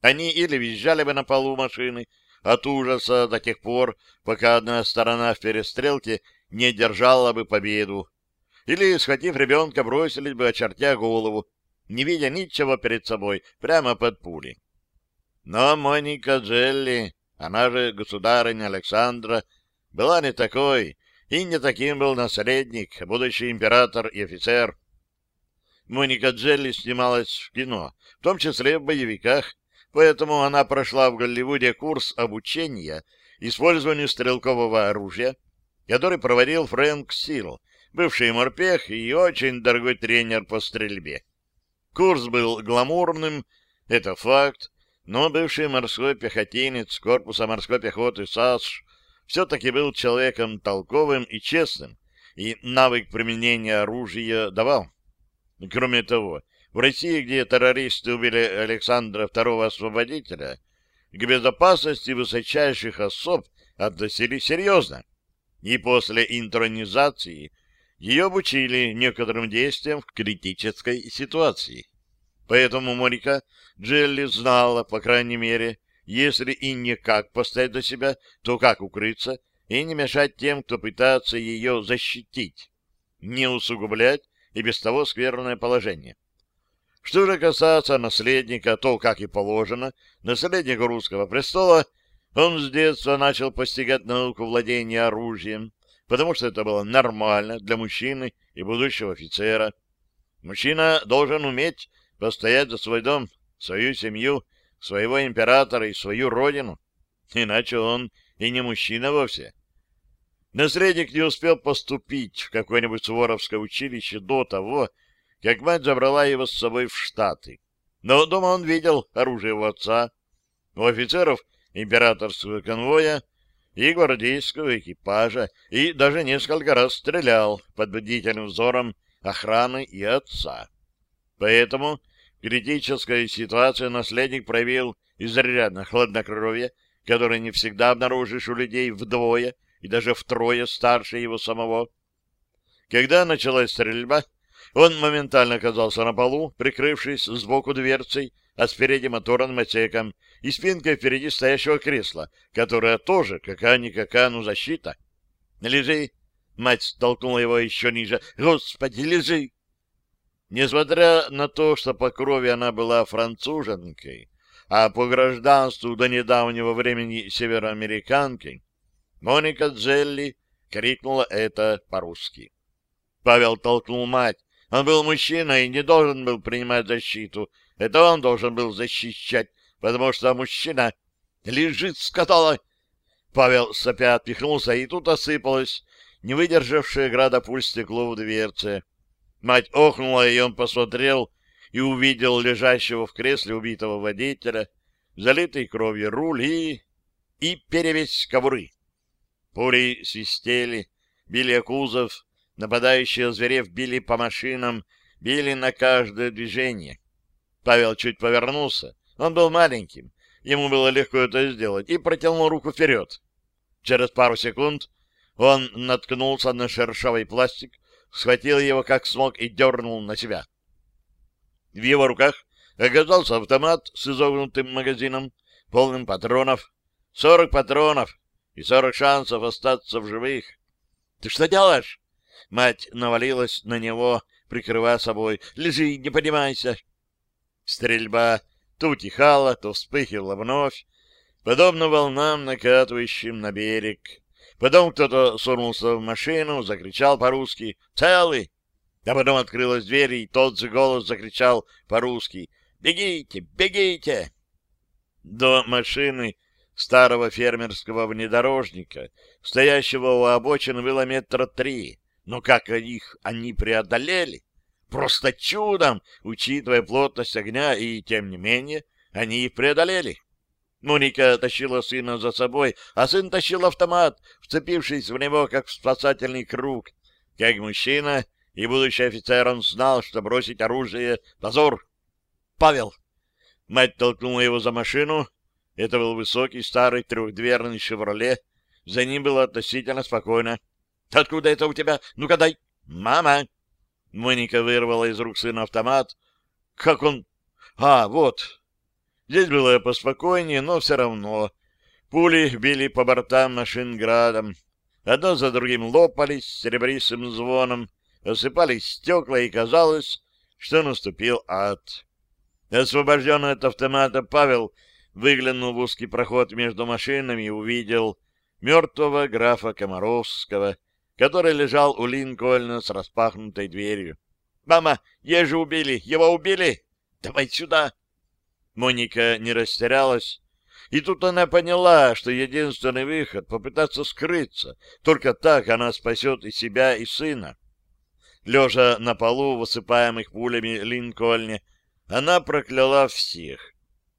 Они или визжали бы на полу машины от ужаса до тех пор, пока одна сторона в перестрелке не держала бы победу, или, схватив ребенка, бросились бы, очертя голову, не видя ничего перед собой, прямо под пули. Но Моника Джелли, она же государыня Александра, была не такой, и не таким был наследник, будущий император и офицер. Моника Джелли снималась в кино, в том числе в боевиках, поэтому она прошла в Голливуде курс обучения использованию стрелкового оружия, который проводил Фрэнк Сил, бывший морпех и очень дорогой тренер по стрельбе. Курс был гламурным, это факт, но бывший морской пехотинец корпуса морской пехоты САСШ все-таки был человеком толковым и честным, и навык применения оружия давал. Кроме того, в России, где террористы убили Александра II Освободителя, к безопасности высочайших особ относились серьезно. И после интронизации ее обучили некоторым действиям в критической ситуации. Поэтому Моника Джелли знала, по крайней мере, если и не как поставить за себя, то как укрыться и не мешать тем, кто пытается ее защитить, не усугублять и без того скверное положение. Что же касается наследника, то, как и положено, наследника русского престола, он с детства начал постигать науку владения оружием, потому что это было нормально для мужчины и будущего офицера. Мужчина должен уметь постоять за свой дом, свою семью, своего императора и свою родину, иначе он и не мужчина вовсе. Наследник не успел поступить в какое-нибудь Суворовское училище до того, как мать забрала его с собой в Штаты. Но дома он видел оружие у отца, у офицеров императорского конвоя и гвардейского экипажа, и даже несколько раз стрелял под бдительным взором охраны и отца. Поэтому в критической ситуации наследник проявил изрядно хладнокровие, которое не всегда обнаружишь у людей вдвое и даже втрое старше его самого. Когда началась стрельба, он моментально оказался на полу, прикрывшись сбоку дверцей, а спереди моторным отсеком и спинкой впереди стоящего кресла, которое тоже какая-никакая, ну, защита. «Лежи!» — мать толкнула его еще ниже. «Господи, лежи!» Несмотря на то, что по крови она была француженкой, а по гражданству до недавнего времени североамериканкой, Моника Джелли крикнула это по-русски. Павел толкнул мать. Он был мужчина и не должен был принимать защиту. Это он должен был защищать, потому что мужчина лежит, сказала. Павел сопя отпихнулся, и тут осыпалось, не выдержавшее града пуль стекло в дверце. Мать охнула, и он посмотрел и увидел лежащего в кресле убитого водителя, залитый кровью руль и... и перевесь ковры. Пули свистели, били кузов, нападающие зверев били по машинам, били на каждое движение. Павел чуть повернулся. Он был маленьким, ему было легко это сделать, и протянул руку вперед. Через пару секунд он наткнулся на шершавый пластик, схватил его как смог и дернул на себя. В его руках оказался автомат с изогнутым магазином, полным патронов. Сорок патронов и сорок шансов остаться в живых. — Ты что делаешь? Мать навалилась на него, прикрывая собой. — Лежи, не поднимайся. Стрельба то утихала, то вспыхивала вновь, подобно волнам, накатывающим на берег. Потом кто-то сунулся в машину, закричал по-русски «Целый!». А потом открылась дверь, и тот же голос закричал по-русски «Бегите! Бегите!». До машины старого фермерского внедорожника, стоящего у обочины, было метра три, Но как их они преодолели? Просто чудом, учитывая плотность огня, и тем не менее они их преодолели. Моника тащила сына за собой, а сын тащил автомат, вцепившись в него, как в спасательный круг. Как мужчина и будущий офицер он знал, что бросить оружие — позор. «Павел!» Мать толкнула его за машину. Это был высокий старый трехдверный «Шевроле». За ним было относительно спокойно. «Откуда это у тебя? Ну-ка дай!» «Мама!» Моника вырвала из рук сына автомат. «Как он...» «А, вот!» Здесь было поспокойнее, но все равно. Пули били по бортам машин градом. Одно за другим лопались серебристым звоном, осыпались стекла, и казалось, что наступил ад. Освобожденный от автомата Павел выглянул в узкий проход между машинами и увидел мертвого графа Комаровского, который лежал у Линкольна с распахнутой дверью. — Мама, ежи убили! Его убили! Давай сюда! Моника не растерялась, и тут она поняла, что единственный выход — попытаться скрыться. Только так она спасет и себя, и сына. Лежа на полу, высыпаемых пулями Линкольне, она прокляла всех.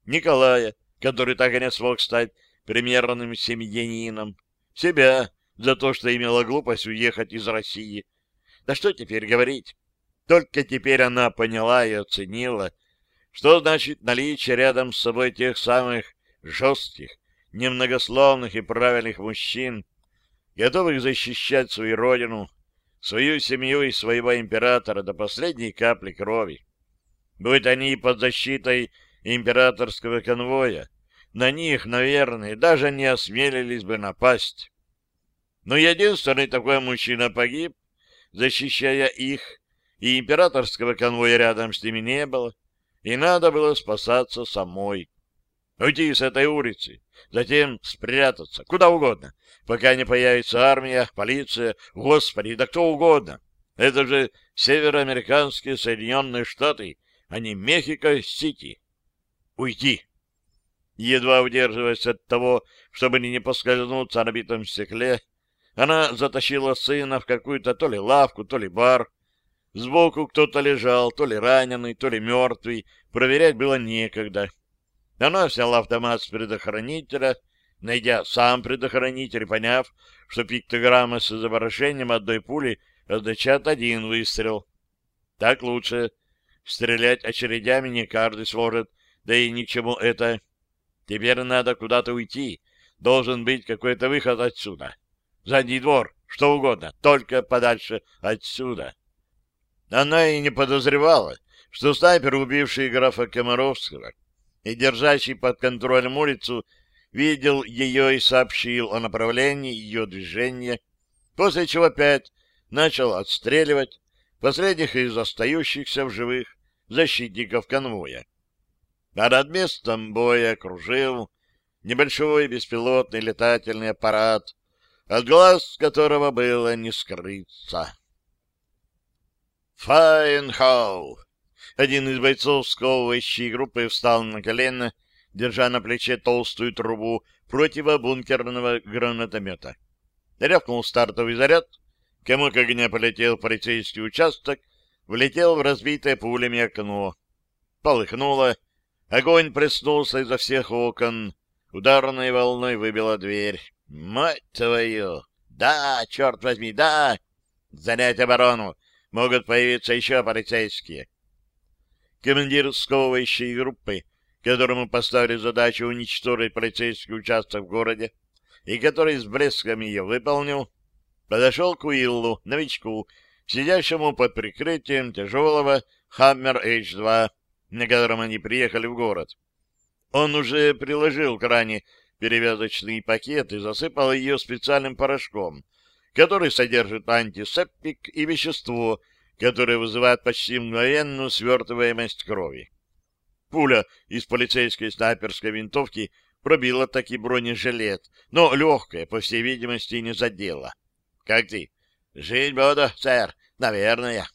Николая, который так и не смог стать примерным семьянином, себя за то, что имела глупость уехать из России. Да что теперь говорить? Только теперь она поняла и оценила, что значит наличие рядом с собой тех самых жестких, немногословных и правильных мужчин, готовых защищать свою родину, свою семью и своего императора до последней капли крови. Будь они под защитой императорского конвоя, на них, наверное, даже не осмелились бы напасть. Но единственный такой мужчина погиб, защищая их, и императорского конвоя рядом с ними не было и надо было спасаться самой. Уйти с этой улицы, затем спрятаться, куда угодно, пока не появится армия, полиция, господи, да кто угодно. Это же североамериканские Соединенные Штаты, а не Мехико-Сити. Уйти. Едва удерживаясь от того, чтобы не поскользнуться на битом стекле, она затащила сына в какую-то то ли лавку, то ли бар, Сбоку кто-то лежал, то ли раненый, то ли мертвый, проверять было некогда. Она сняла автомат с предохранителя, найдя сам предохранитель и поняв, что пиктограмма с изображением одной пули означает один выстрел. Так лучше. Стрелять очередями не каждый сможет, да и ни к чему это. Теперь надо куда-то уйти. Должен быть какой-то выход отсюда. Задний двор, что угодно, только подальше отсюда. Она и не подозревала, что снайпер, убивший графа Комаровского и держащий под контролем улицу, видел ее и сообщил о направлении ее движения, после чего опять начал отстреливать последних из остающихся в живых защитников конвоя. А над местом боя кружил небольшой беспилотный летательный аппарат, от глаз которого было не скрыться. «Файнхау!» Один из бойцов сковывающей группы встал на колено, держа на плече толстую трубу противобункерного гранатомета. Рявкнул стартовый заряд, кому к огня полетел полицейский участок, влетел в разбитое пулями окно. Полыхнуло, огонь преснулся изо всех окон, ударной волной выбила дверь. «Мать твою! Да, черт возьми, да! Занять оборону! могут появиться еще полицейские. Командир сковывающей группы, которому поставили задачу уничтожить полицейский участок в городе, и который с блеском ее выполнил, подошел к Уиллу, новичку, сидящему под прикрытием тяжелого «Хаммер H2», на котором они приехали в город. Он уже приложил к ране перевязочный пакет и засыпал ее специальным порошком, который содержит антисептик и вещество, которое вызывает почти мгновенную свертываемость крови. Пуля из полицейской снайперской винтовки пробила таки бронежилет, но легкая, по всей видимости, не задела. — Как ты? — Жить буду, сэр. Наверное.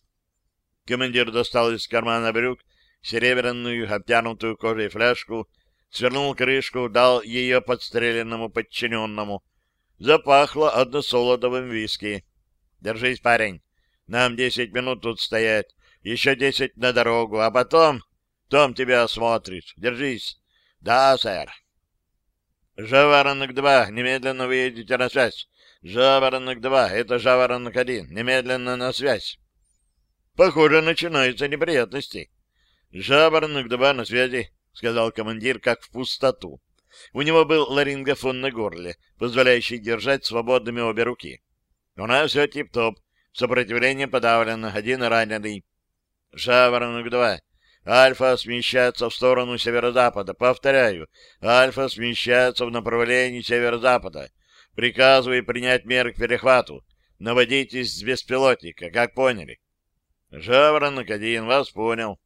Командир достал из кармана брюк серебряную, обтянутую кожей фляжку, свернул крышку, дал ее подстреленному подчиненному, запахло односолодовым виски. Держись, парень. Нам десять минут тут стоять, еще десять на дорогу, а потом... Том тебя осмотрит. Держись. Да, сэр. Жаворонок-2, немедленно выедете на связь. Жаворонок-2, это Жаворонок-1, немедленно на связь. Похоже, начинаются неприятности. Жаворонок-2 на связи, сказал командир, как в пустоту. У него был ларингофон на горле, позволяющий держать свободными обе руки. У нас все тип-топ. Сопротивление подавлено. Один раненый. Жаворонок-2. Альфа смещается в сторону северо-запада. Повторяю, Альфа смещается в направлении северо-запада. Приказываю принять меры к перехвату. Наводитесь с беспилотника, как поняли. Жаворонок-1, вас понял.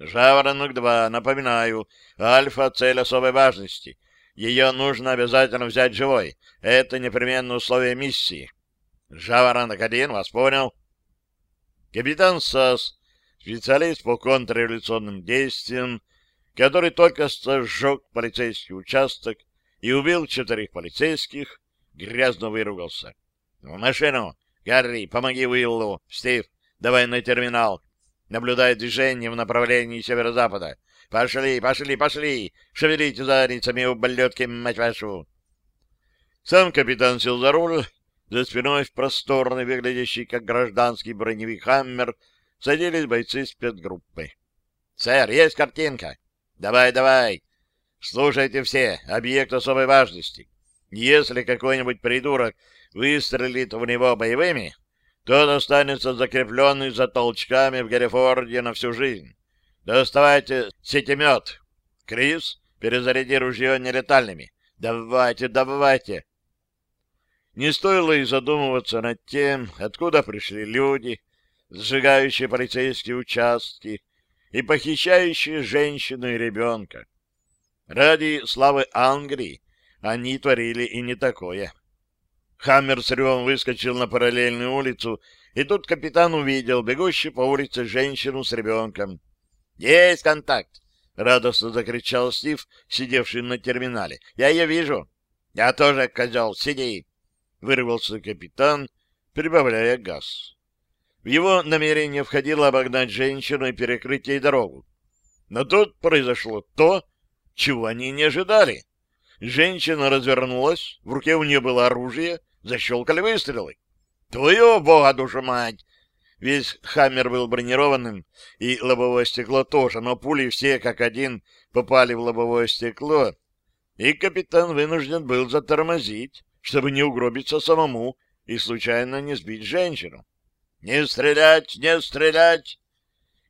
Жаворонок-2, напоминаю, Альфа — цель особой важности. Ее нужно обязательно взять живой. Это непременное условие миссии. Жаворонок-1, вас понял. Капитан САС специалист по контрреволюционным действиям, который только что полицейский участок и убил четырех полицейских, грязно выругался. — В машину! Гарри, помоги Уиллу! Стив, давай на терминал! Наблюдай движение в направлении северо-запада. Пошли, пошли, пошли! Шевелите задницами, ублюдки, мать вашу! Сам капитан сел за руль, за спиной в просторный, выглядящий как гражданский броневик «Хаммер», садились бойцы спецгруппы. — Сэр, есть картинка? — Давай, давай. Слушайте все, объект особой важности. Если какой-нибудь придурок выстрелит в него боевыми, тот останется закрепленный за толчками в Гаррифорде на всю жизнь. Доставайте сетемет. Крис, перезаряди ружье нелетальными. Давайте, давайте. Не стоило и задумываться над тем, откуда пришли люди, сжигающие полицейские участки и похищающие женщину и ребенка. Ради славы Англии они творили и не такое. Хаммер с ревом выскочил на параллельную улицу, и тут капитан увидел бегущую по улице женщину с ребенком. «Есть контакт!» — радостно закричал Стив, сидевший на терминале. «Я ее вижу!» «Я тоже, козел, сиди!» — вырвался капитан, прибавляя газ. В его намерение входило обогнать женщину и перекрыть ей дорогу. Но тут произошло то, чего они не ожидали. Женщина развернулась, в руке у нее было оружие, защелкали выстрелы. «Твою бога, душу мать!» Весь «Хаммер» был бронированным, и лобовое стекло тоже, но пули все как один попали в лобовое стекло, и капитан вынужден был затормозить, чтобы не угробиться самому и случайно не сбить женщину. «Не стрелять! Не стрелять!»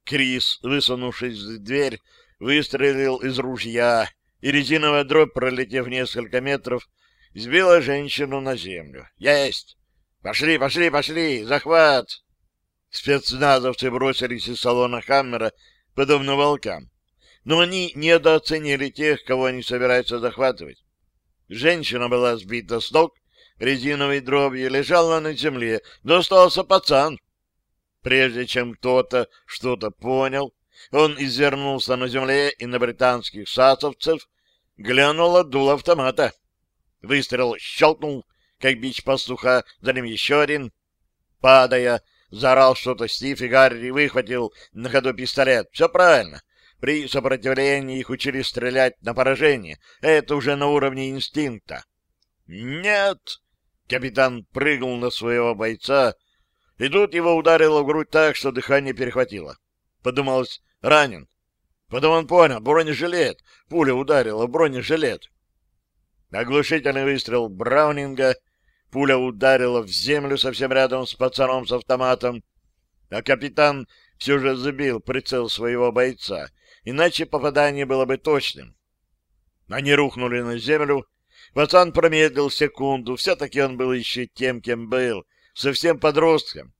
Крис, высунувшись в дверь, выстрелил из ружья, и резиновая дробь, пролетев несколько метров, сбила женщину на землю. «Есть! Пошли, пошли, пошли! Захват!» Спецназовцы бросились из салона Хаммера, подобно волкам. Но они недооценили тех, кого они собираются захватывать. Женщина была сбита с ног, резиновой дробью, лежала на земле, но остался пацан. Прежде чем кто-то что-то понял, он извернулся на земле и на британских сасовцев глянул от дула автомата. Выстрел щелкнул, как бич пастуха, за ним еще один. Падая, заорал что-то Стив, и Гарри выхватил на ходу пистолет. Все правильно. При сопротивлении их учили стрелять на поражение. Это уже на уровне инстинкта. «Нет!» Капитан прыгнул на своего бойца, и тут его ударило в грудь так, что дыхание перехватило. Подумалось, ранен. Потом он понял, бронежилет. Пуля ударила бронежилет. Оглушительный выстрел Браунинга. Пуля ударила в землю совсем рядом с пацаном с автоматом. А капитан все же забил прицел своего бойца, иначе попадание было бы точным. Они рухнули на землю, Пацан промедлил секунду, все-таки он был еще тем, кем был, совсем подростком.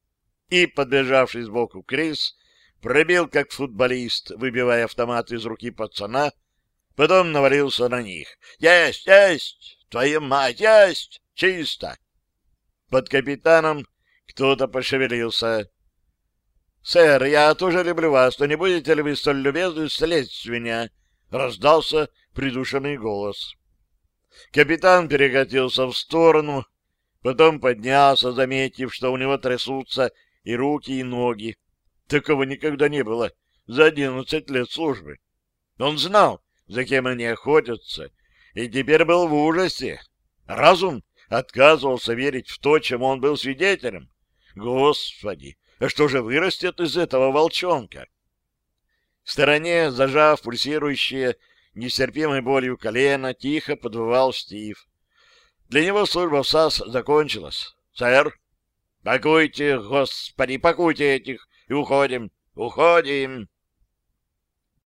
И, подбежавший сбоку Крис, пробил как футболист, выбивая автомат из руки пацана, потом навалился на них. «Есть! Есть! Твою мать! Есть! Чисто!» Под капитаном кто-то пошевелился. «Сэр, я тоже люблю вас, но не будете ли вы столь любезны слезть меня?» — раздался придушенный голос. Капитан перекатился в сторону Потом поднялся, заметив, что у него трясутся и руки, и ноги. Такого никогда не было за одиннадцать лет службы. Он знал, за кем они охотятся, и теперь был в ужасе. Разум отказывался верить в то, чему он был свидетелем. Господи, а что же вырастет из этого волчонка? В стороне, зажав пульсирующее нестерпимой болью колено, тихо подвывал Стив. Для него служба в САС закончилась. «Сэр, пакуйте, господи, пакуйте этих и уходим, уходим!»